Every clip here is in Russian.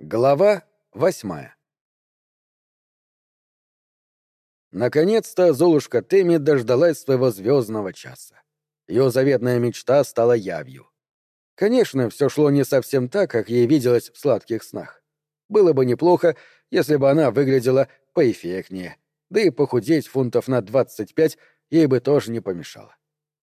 Глава восьмая Наконец-то Золушка Теми дождалась своего звездного часа. Ее заветная мечта стала явью. Конечно, все шло не совсем так, как ей виделось в сладких снах. Было бы неплохо, если бы она выглядела поэффектнее, да и похудеть фунтов на 25 ей бы тоже не помешало.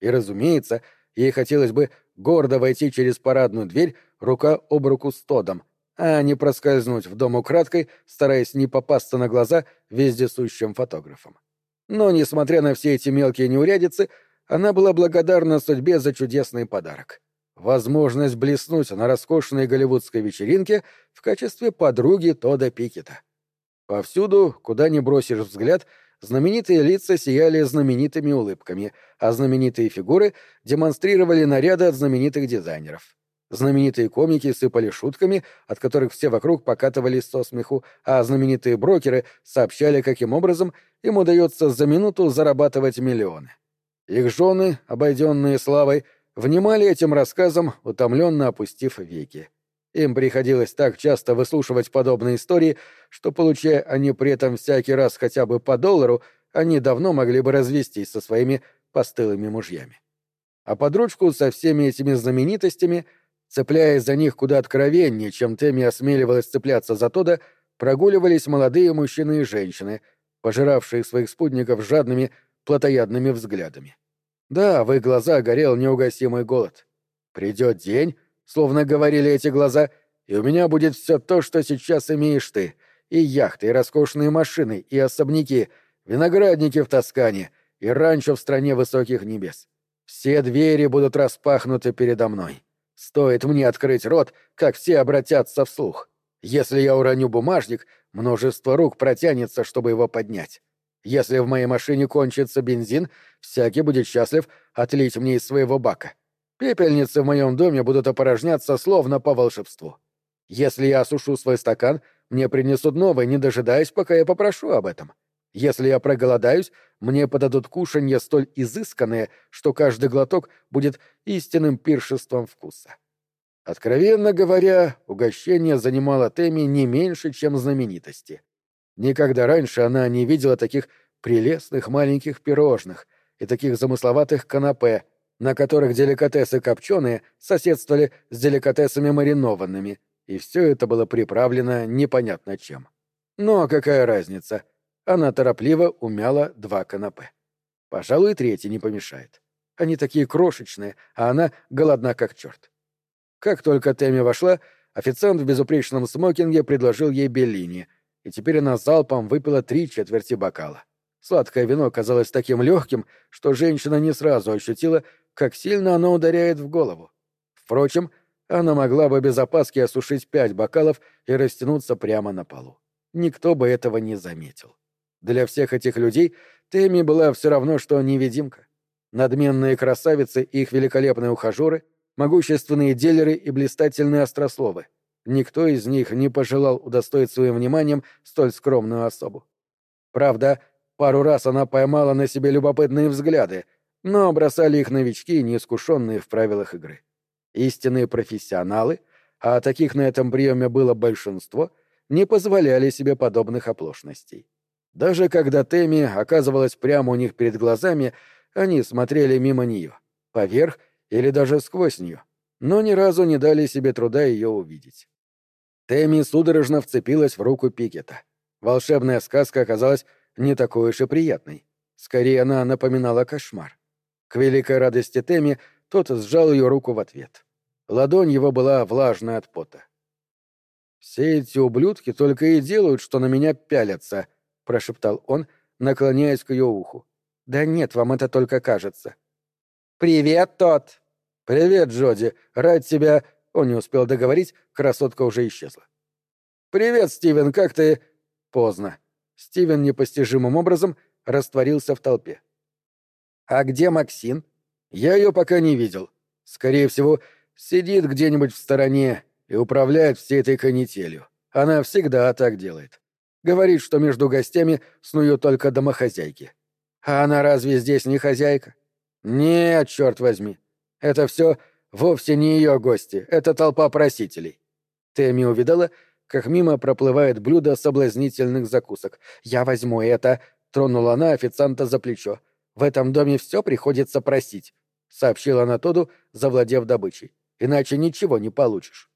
И, разумеется, ей хотелось бы гордо войти через парадную дверь рука об руку с Тодом, а не проскользнуть в дом украдкой, стараясь не попасться на глаза вездесущим фотографам. Но, несмотря на все эти мелкие неурядицы, она была благодарна судьбе за чудесный подарок. Возможность блеснуть на роскошной голливудской вечеринке в качестве подруги Тода Пикета. Повсюду, куда ни бросишь взгляд, знаменитые лица сияли знаменитыми улыбками, а знаменитые фигуры демонстрировали наряды от знаменитых дизайнеров. Знаменитые комики сыпали шутками, от которых все вокруг покатывались со смеху, а знаменитые брокеры сообщали, каким образом им удается за минуту зарабатывать миллионы. Их жены, обойденные славой, внимали этим рассказам, утомленно опустив веки. Им приходилось так часто выслушивать подобные истории, что, получая они при этом всякий раз хотя бы по доллару, они давно могли бы развестись со своими постылыми мужьями. А под ручку со всеми этими знаменитостями — Цепляясь за них куда откровеннее, чем Тэмми осмеливалась цепляться за Тода, прогуливались молодые мужчины и женщины, пожиравшие своих спутников жадными, плотоядными взглядами. Да, в их глаза горел неугасимый голод. «Придет день», — словно говорили эти глаза, — «и у меня будет все то, что сейчас имеешь ты, и яхты, и роскошные машины, и особняки, виноградники в Тоскане, и ранчо в стране высоких небес. Все двери будут распахнуты передо мной. Стоит мне открыть рот, как все обратятся вслух. Если я уроню бумажник, множество рук протянется, чтобы его поднять. Если в моей машине кончится бензин, всякий будет счастлив отлить мне из своего бака. Пепельницы в моем доме будут опорожняться словно по волшебству. Если я осушу свой стакан, мне принесут новый, не дожидаясь, пока я попрошу об этом. Если я проголодаюсь, мне подадут кушанье столь изысканное, что каждый глоток будет истинным пиршеством вкуса. Откровенно говоря, угощение занимало Тэмми не меньше, чем знаменитости. Никогда раньше она не видела таких прелестных маленьких пирожных и таких замысловатых канапе, на которых деликатесы копченые соседствовали с деликатесами маринованными, и все это было приправлено непонятно чем. Но какая разница — она торопливо умяла два канапе. Пожалуй, третий не помешает. Они такие крошечные, а она голодна как черт. Как только Тэмми вошла, официант в безупречном смокинге предложил ей беллини, и теперь она залпом выпила три четверти бокала. Сладкое вино казалось таким легким, что женщина не сразу ощутила, как сильно оно ударяет в голову. Впрочем, она могла бы без опаски осушить пять бокалов и растянуться прямо на полу. Никто бы этого не заметил. Для всех этих людей Тэмми была все равно, что невидимка. Надменные красавицы и их великолепные ухажеры, могущественные дилеры и блистательные острословы. Никто из них не пожелал удостоить своим вниманием столь скромную особу. Правда, пару раз она поймала на себе любопытные взгляды, но бросали их новички, неискушенные в правилах игры. Истинные профессионалы, а таких на этом приеме было большинство, не позволяли себе подобных оплошностей. Даже когда Тэмми оказывалась прямо у них перед глазами, они смотрели мимо нее, поверх или даже сквозь нее, но ни разу не дали себе труда ее увидеть. Тэмми судорожно вцепилась в руку Пикета. Волшебная сказка оказалась не такой уж и приятной. Скорее, она напоминала кошмар. К великой радости Тэмми тот сжал ее руку в ответ. Ладонь его была влажная от пота. «Все эти ублюдки только и делают, что на меня пялятся», — прошептал он, наклоняясь к ее уху. «Да нет, вам это только кажется». «Привет, тот!» «Привет, Джоди! Рад тебя...» Он не успел договорить, красотка уже исчезла. «Привет, Стивен, как ты...» Поздно. Стивен непостижимым образом растворился в толпе. «А где Максин?» «Я ее пока не видел. Скорее всего, сидит где-нибудь в стороне и управляет всей этой канителью. Она всегда так делает. Говорит, что между гостями снуют только домохозяйки. А она разве здесь не хозяйка? Нет, черт возьми. Это все вовсе не ее гости, это толпа просителей. Тэмми увидала, как мимо проплывает блюдо соблазнительных закусок. «Я возьму это», — тронула она официанта за плечо. «В этом доме все приходится просить», — сообщила она Тоду, завладев добычей. «Иначе ничего не получишь».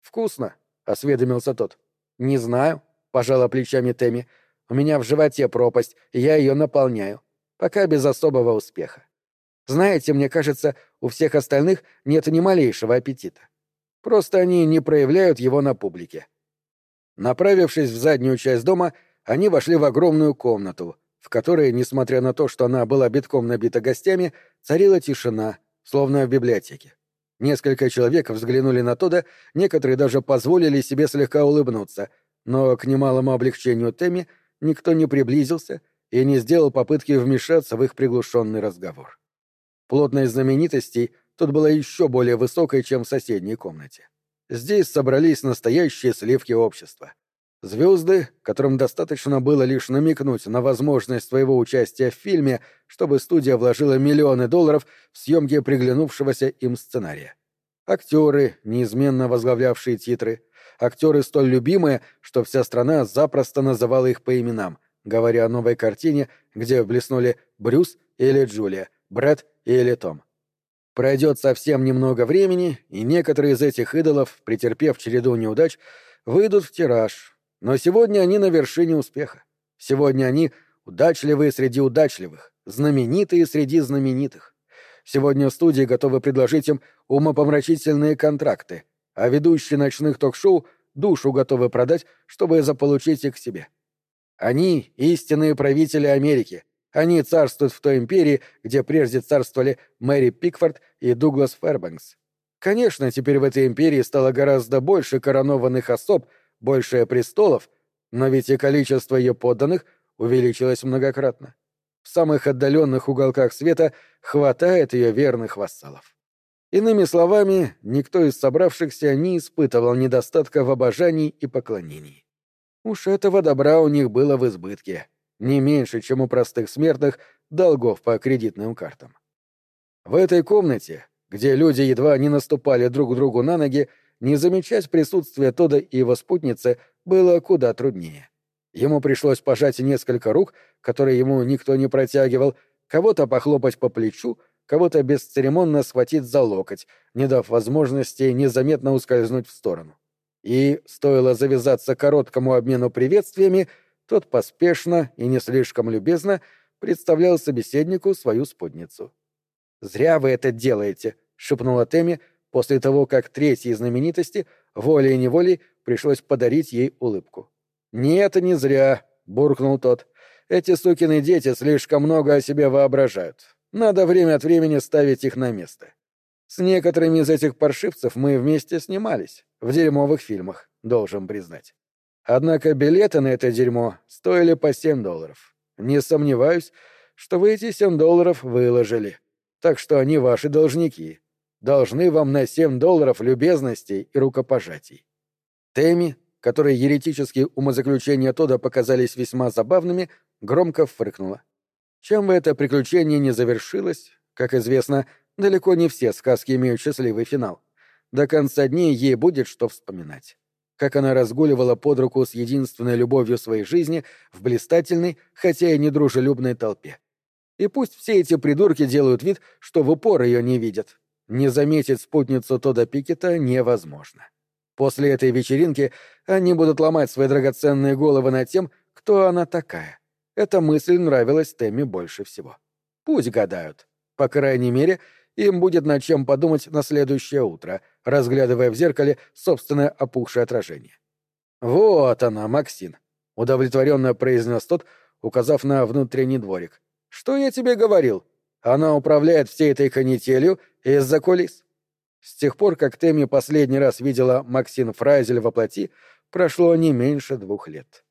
«Вкусно», — осведомился тот. «Не знаю», — пожала плечами Тэмми. «У меня в животе пропасть, и я ее наполняю. Пока без особого успеха. Знаете, мне кажется, у всех остальных нет ни малейшего аппетита. Просто они не проявляют его на публике. Направившись в заднюю часть дома, они вошли в огромную комнату, в которой, несмотря на то, что она была битком набита гостями, царила тишина, словно в библиотеке. Несколько человек взглянули на Тода, некоторые даже позволили себе слегка улыбнуться, но к немалому облегчению Тэмми никто не приблизился и не сделал попытки вмешаться в их приглушенный разговор. Плотность знаменитостей тут была еще более высокой, чем в соседней комнате. Здесь собрались настоящие сливки общества. Звезды, которым достаточно было лишь намекнуть на возможность своего участия в фильме, чтобы студия вложила миллионы долларов в съемки приглянувшегося им сценария. Актеры, неизменно возглавлявшие титры. Актеры столь любимые, что вся страна запросто называла их по именам, говоря о новой картине, где блеснули Брюс или Джулия, Брэд или Том. Пройдет совсем немного времени, и некоторые из этих идолов, претерпев череду неудач, выйдут в тираж. Но сегодня они на вершине успеха. Сегодня они удачливые среди удачливых, знаменитые среди знаменитых. Сегодня студии готовы предложить им умопомрачительные контракты, а ведущие ночных ток-шоу душу готовы продать, чтобы заполучить их к себе. Они — истинные правители Америки, они царствуют в той империи, где прежде царствовали Мэри Пикфорд и Дуглас Фэрбэнкс. Конечно, теперь в этой империи стало гораздо больше коронованных особ, больше престолов, но ведь и количество ее подданных увеличилось многократно. В самых отдаленных уголках света хватает ее верных вассалов. Иными словами, никто из собравшихся не испытывал недостатка в обожании и поклонении. Уж этого добра у них было в избытке не меньше, чем у простых смертных, долгов по кредитным картам. В этой комнате, где люди едва не наступали друг другу на ноги, не замечать присутствие Тода и его спутницы было куда труднее. Ему пришлось пожать несколько рук, которые ему никто не протягивал, кого-то похлопать по плечу, кого-то бесцеремонно схватить за локоть, не дав возможности незаметно ускользнуть в сторону. И, стоило завязаться короткому обмену приветствиями, тот поспешно и не слишком любезно представлял собеседнику свою спутницу. «Зря вы это делаете», — шепнула Тэмми после того, как третьей знаменитости волей-неволей пришлось подарить ей улыбку. «Нет, не зря», — буркнул тот. «Эти сукины дети слишком много о себе воображают. Надо время от времени ставить их на место. С некоторыми из этих паршивцев мы вместе снимались, в дерьмовых фильмах, должен признать. Однако билеты на это дерьмо стоили по 7 долларов. Не сомневаюсь, что вы эти 7 долларов выложили. Так что они ваши должники. Должны вам на 7 долларов любезностей и рукопожатий. Тэмми, которой еретические умозаключения Тода показались весьма забавными, громко фыркнула. Чем бы это приключение не завершилось, как известно, далеко не все сказки имеют счастливый финал. До конца дней ей будет что вспоминать как она разгуливала под руку с единственной любовью своей жизни в блистательной, хотя и недружелюбной толпе. И пусть все эти придурки делают вид, что в упор ее не видят. Не заметить спутницу Тода Пикета невозможно. После этой вечеринки они будут ломать свои драгоценные головы над тем, кто она такая. Эта мысль нравилась Тэмми больше всего. Пусть гадают. По крайней мере, им будет над чем подумать на следующее утро, разглядывая в зеркале собственное опухшее отражение. «Вот она, Максин», — удовлетворенно произнес тот, указав на внутренний дворик. «Что я тебе говорил? Она управляет всей этой канителью из-за кулис». С тех пор, как Тэмми последний раз видела Максин Фрайзель во плоти, прошло не меньше двух лет.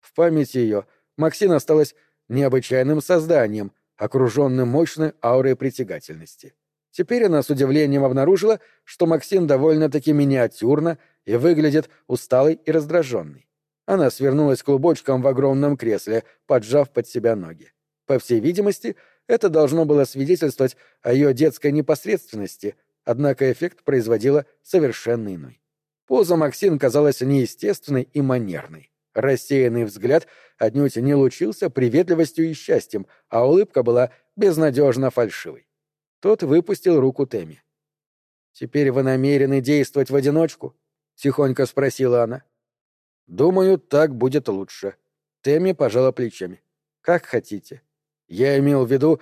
В памяти ее Максин осталась необычайным созданием, окруженным мощной аурой притягательности. Теперь она с удивлением обнаружила, что Максим довольно-таки миниатюрно и выглядит усталой и раздраженной. Она свернулась клубочком в огромном кресле, поджав под себя ноги. По всей видимости, это должно было свидетельствовать о ее детской непосредственности, однако эффект производила совершенно иной. Поза Максин казалась неестественной и манерной. Рассеянный взгляд отнюдь не лучился приветливостью и счастьем, а улыбка была безнадежно фальшивой. Тот выпустил руку Тэмми. «Теперь вы намерены действовать в одиночку?» — тихонько спросила она. «Думаю, так будет лучше». Тэмми пожала плечами. «Как хотите. Я имел в виду,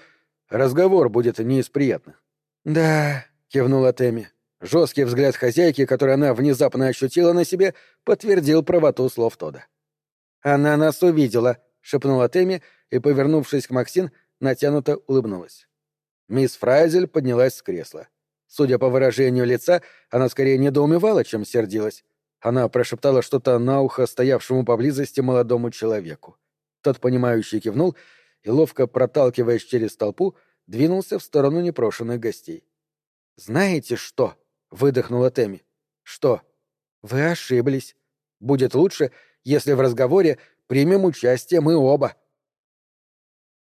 разговор будет не из приятных». «Да», — кивнула Тэмми. Жесткий взгляд хозяйки, который она внезапно ощутила на себе, подтвердил правоту слов Тода. «Она нас увидела», — шепнула Тэмми и, повернувшись к Максин, натянуто улыбнулась. Мисс Фрайзель поднялась с кресла. Судя по выражению лица, она скорее недоумевала, чем сердилась. Она прошептала что-то на ухо стоявшему поблизости молодому человеку. Тот, понимающий, кивнул и, ловко проталкиваясь через толпу, двинулся в сторону непрошенных гостей. «Знаете что?» — выдохнула Тэмми. «Что?» «Вы ошиблись. Будет лучше, если в разговоре примем участие мы оба».